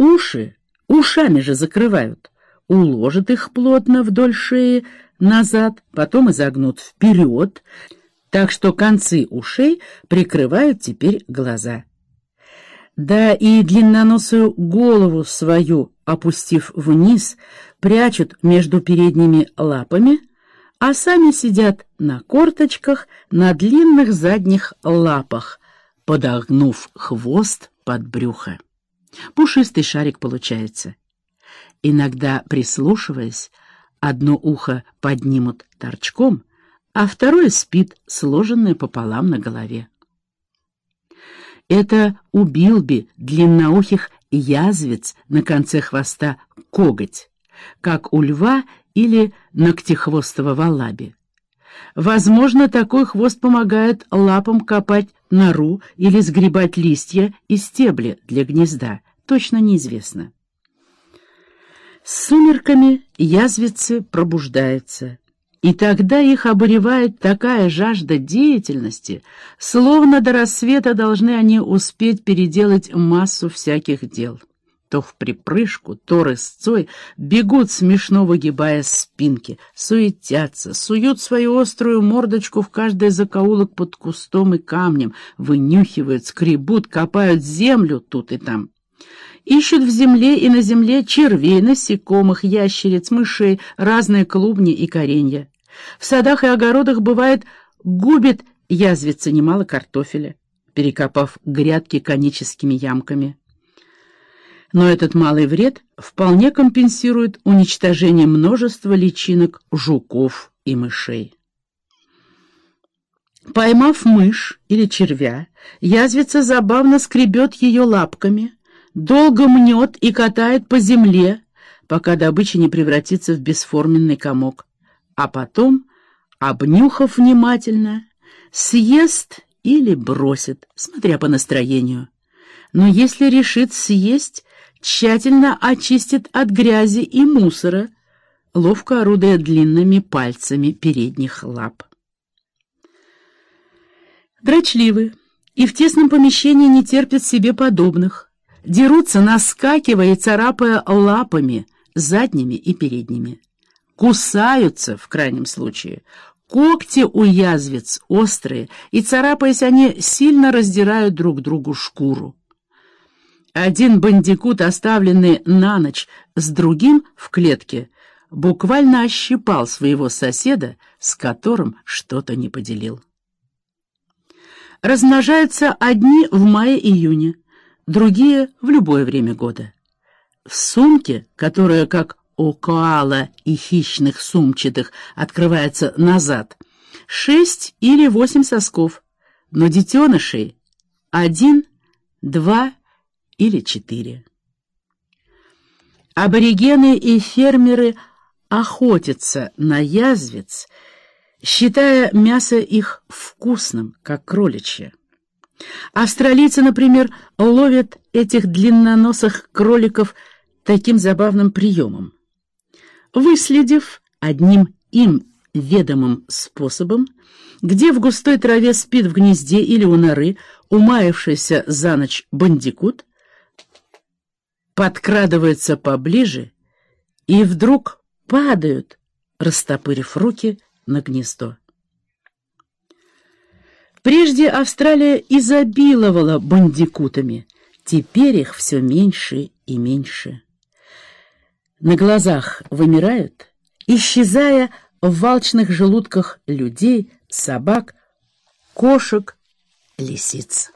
Уши ушами же закрывают, уложат их плотно вдоль шеи назад, потом изогнут вперед, так что концы ушей прикрывают теперь глаза. Да и длинноносую голову свою, опустив вниз, прячут между передними лапами, а сами сидят на корточках на длинных задних лапах, подогнув хвост под брюхо. Пушистый шарик получается. Иногда, прислушиваясь, одно ухо поднимут торчком, а второе спит, сложенное пополам на голове. Это у Билби длинноухих язвец на конце хвоста коготь, как у льва или ногтехвостого валаби. Возможно, такой хвост помогает лапам копать нору или сгребать листья и стебли для гнезда, точно неизвестно. С сумерками язвицы пробуждаются, и тогда их обуревает такая жажда деятельности, словно до рассвета должны они успеть переделать массу всяких дел. То в припрыжку, то рысцой бегут, смешно выгибая спинки, суетятся, суют свою острую мордочку в каждый закоулок под кустом и камнем, вынюхивают, скребут, копают землю тут и там. Ищут в земле и на земле червей, насекомых, ящериц, мышей, разные клубни и коренья. В садах и огородах, бывает, губит язвится немало картофеля, перекопав грядки коническими ямками но этот малый вред вполне компенсирует уничтожение множества личинок жуков и мышей. Поймав мышь или червя, язвица забавно скребет ее лапками, долго мнет и катает по земле, пока добыча не превратится в бесформенный комок, а потом, обнюхав внимательно, съест или бросит, смотря по настроению. Но если решит съесть, тщательно очистит от грязи и мусора, ловко орудуя длинными пальцами передних лап. Дрочливы и в тесном помещении не терпят себе подобных, дерутся, наскакивая и царапая лапами, задними и передними. Кусаются, в крайнем случае, когти у язвиц острые, и, царапаясь, они сильно раздирают друг другу шкуру. Один бандикут, оставленный на ночь с другим в клетке, буквально ощипал своего соседа, с которым что-то не поделил. Размножаются одни в мае-июне, другие в любое время года. В сумке, которая, как у коала и хищных сумчатых, открывается назад, шесть или восемь сосков, но детенышей один, два, или четыре. Аборигены и фермеры охотятся на язвец, считая мясо их вкусным, как кроличье. Австралийцы, например, ловят этих длинноносых кроликов таким забавным приемом. Выследив одним им ведомым способом, где в густой траве спит в гнезде или у норы умаявшийся за ночь бандикут, подкрадываются поближе и вдруг падают, растопырив руки на гнездо. Прежде Австралия изобиловала бандикутами, теперь их все меньше и меньше. На глазах вымирают, исчезая в волчных желудках людей, собак, кошек, лисиц.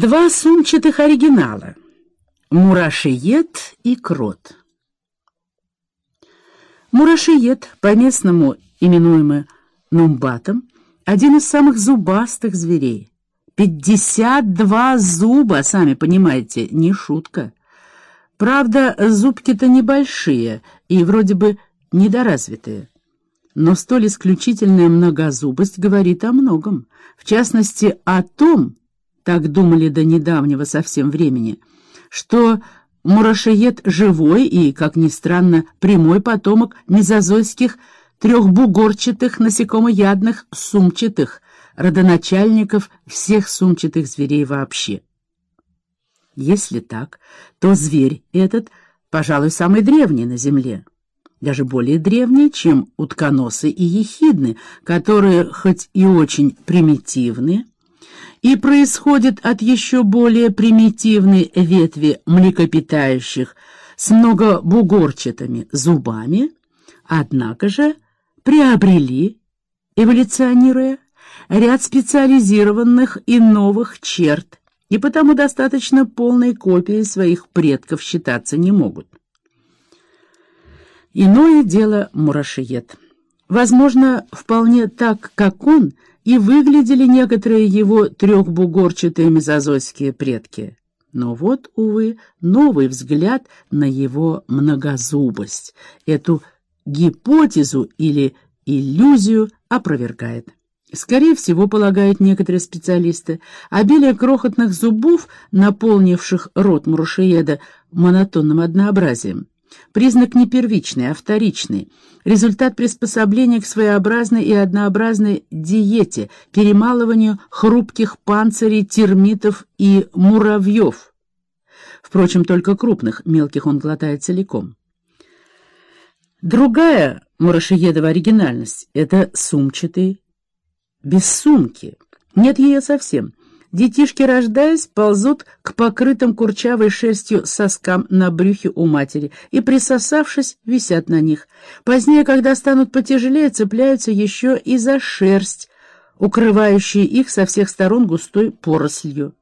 Два сумчатых оригинала — мурашиед и крот. Мурашиед, по-местному именуемый нумбатом, один из самых зубастых зверей. Пятьдесят два зуба, сами понимаете, не шутка. Правда, зубки-то небольшие и вроде бы недоразвитые. Но столь исключительная многозубость говорит о многом, в частности, о том, так думали до недавнего совсем времени, что мурашеед живой и, как ни странно, прямой потомок мезозойских трехбугорчатых насекомоядных сумчатых, родоначальников всех сумчатых зверей вообще. Если так, то зверь этот, пожалуй, самый древний на Земле. Даже более древний, чем утконосы и ехидны, которые хоть и очень примитивны, и происходят от еще более примитивной ветви млекопитающих с многобугорчатыми зубами, однако же приобрели, эволюционируя, ряд специализированных и новых черт, и потому достаточно полной копией своих предков считаться не могут. Иное дело мурашиед. Возможно, вполне так, как он, и выглядели некоторые его трехбугорчатые мезозойские предки. Но вот, увы, новый взгляд на его многозубость, эту гипотезу или иллюзию опровергает. Скорее всего, полагают некоторые специалисты, обилие крохотных зубов, наполнивших рот мурашиеда монотонным однообразием, признак не первичный, а вторичный, результат приспособления к своеобразной и однообразной диете, перемалыванию хрупких панцирей термитов и муравьев. Впрочем, только крупных, мелких он глотает целиком. Другая мурашиедова оригинальность — это сумчатый без сумки. Нет ее совсем. Детишки, рождаясь, ползут к покрытым курчавой шерстью соскам на брюхе у матери и, присосавшись, висят на них. Позднее, когда станут потяжелее, цепляются еще и за шерсть, укрывающие их со всех сторон густой порослью.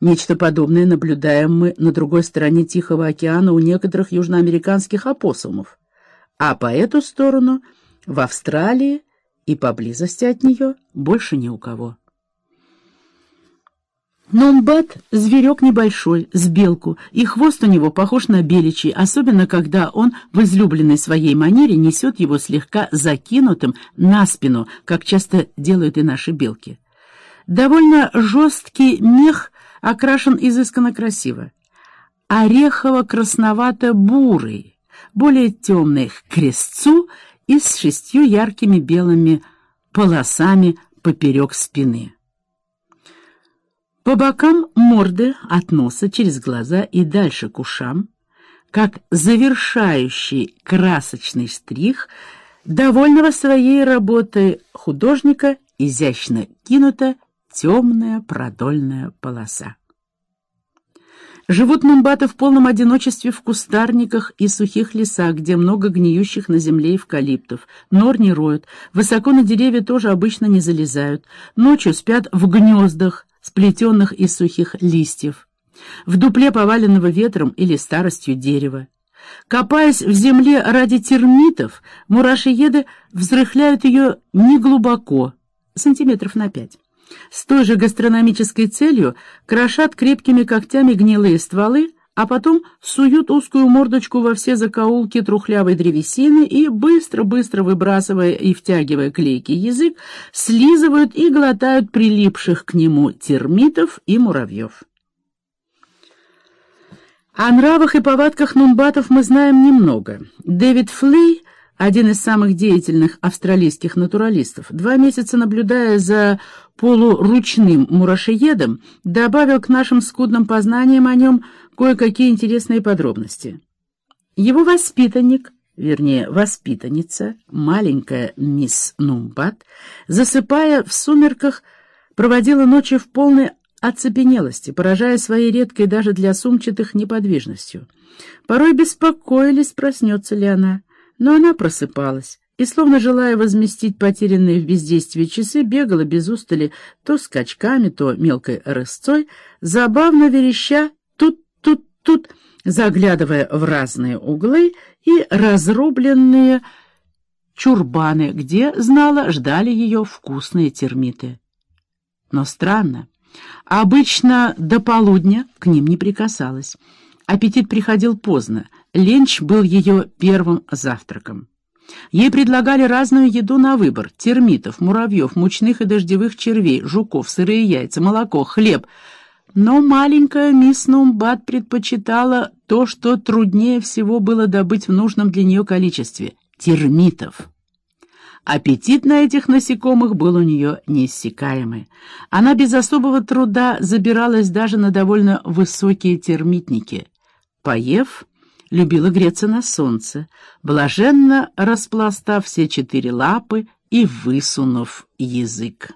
Нечто подобное наблюдаем мы на другой стороне Тихого океана у некоторых южноамериканских опоссумов. А по эту сторону, в Австралии, и поблизости от нее больше ни у кого. Номбат — зверек небольшой, с белку, и хвост у него похож на беличий, особенно когда он в излюбленной своей манере несет его слегка закинутым на спину, как часто делают и наши белки. Довольно жесткий мех окрашен изысканно красиво. Орехово-красновато-бурый, более темный к крестцу — и с шестью яркими белыми полосами поперек спины. По бокам морды от носа через глаза и дальше к ушам, как завершающий красочный штрих, довольного своей работой художника изящно кинута темная продольная полоса. Живут мумбаты в полном одиночестве в кустарниках и сухих лесах, где много гниющих на земле эвкалиптов. Нор не роют, высоко на деревья тоже обычно не залезают. Ночью спят в гнездах, сплетенных из сухих листьев. В дупле, поваленного ветром или старостью дерева. Копаясь в земле ради термитов, мурашиеды взрыхляют ее неглубоко, сантиметров на пять. С той же гастрономической целью крошат крепкими когтями гнилые стволы, а потом суют узкую мордочку во все закоулки трухлявой древесины и, быстро-быстро выбрасывая и втягивая клейкий язык, слизывают и глотают прилипших к нему термитов и муравьев. О нравах и повадках нумбатов мы знаем немного. Дэвид Флей один из самых деятельных австралийских натуралистов, два месяца наблюдая за полуручным мурашеедом, добавил к нашим скудным познаниям о нем кое-какие интересные подробности. Его воспитанник, вернее, воспитанница, маленькая мисс Нумбат, засыпая в сумерках, проводила ночи в полной оцепенелости, поражая своей редкой даже для сумчатых неподвижностью. Порой беспокоились, проснется ли она но она просыпалась и, словно желая возместить потерянные в бездействии часы, бегала без устали то скачками, то мелкой рысцой, забавно вереща тут-тут-тут, заглядывая в разные углы и разрубленные чурбаны, где, знала, ждали ее вкусные термиты. Но странно, обычно до полудня к ним не прикасалась. Аппетит приходил поздно, ленч был ее первым завтраком. Ей предлагали разную еду на выбор — термитов, муравьев, мучных и дождевых червей, жуков, сырые яйца, молоко, хлеб. Но маленькая мисс Нумбат предпочитала то, что труднее всего было добыть в нужном для нее количестве — термитов. Аппетит на этих насекомых был у нее неиссякаемый. Она без особого труда забиралась даже на довольно высокие термитники. Поев, любила греться на солнце, блаженно распластав все четыре лапы и высунув язык.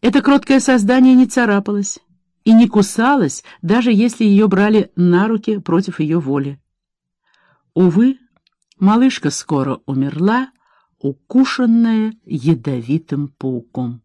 Это кроткое создание не царапалось и не кусалось, даже если ее брали на руки против ее воли. Увы, малышка скоро умерла, укушенная ядовитым пауком.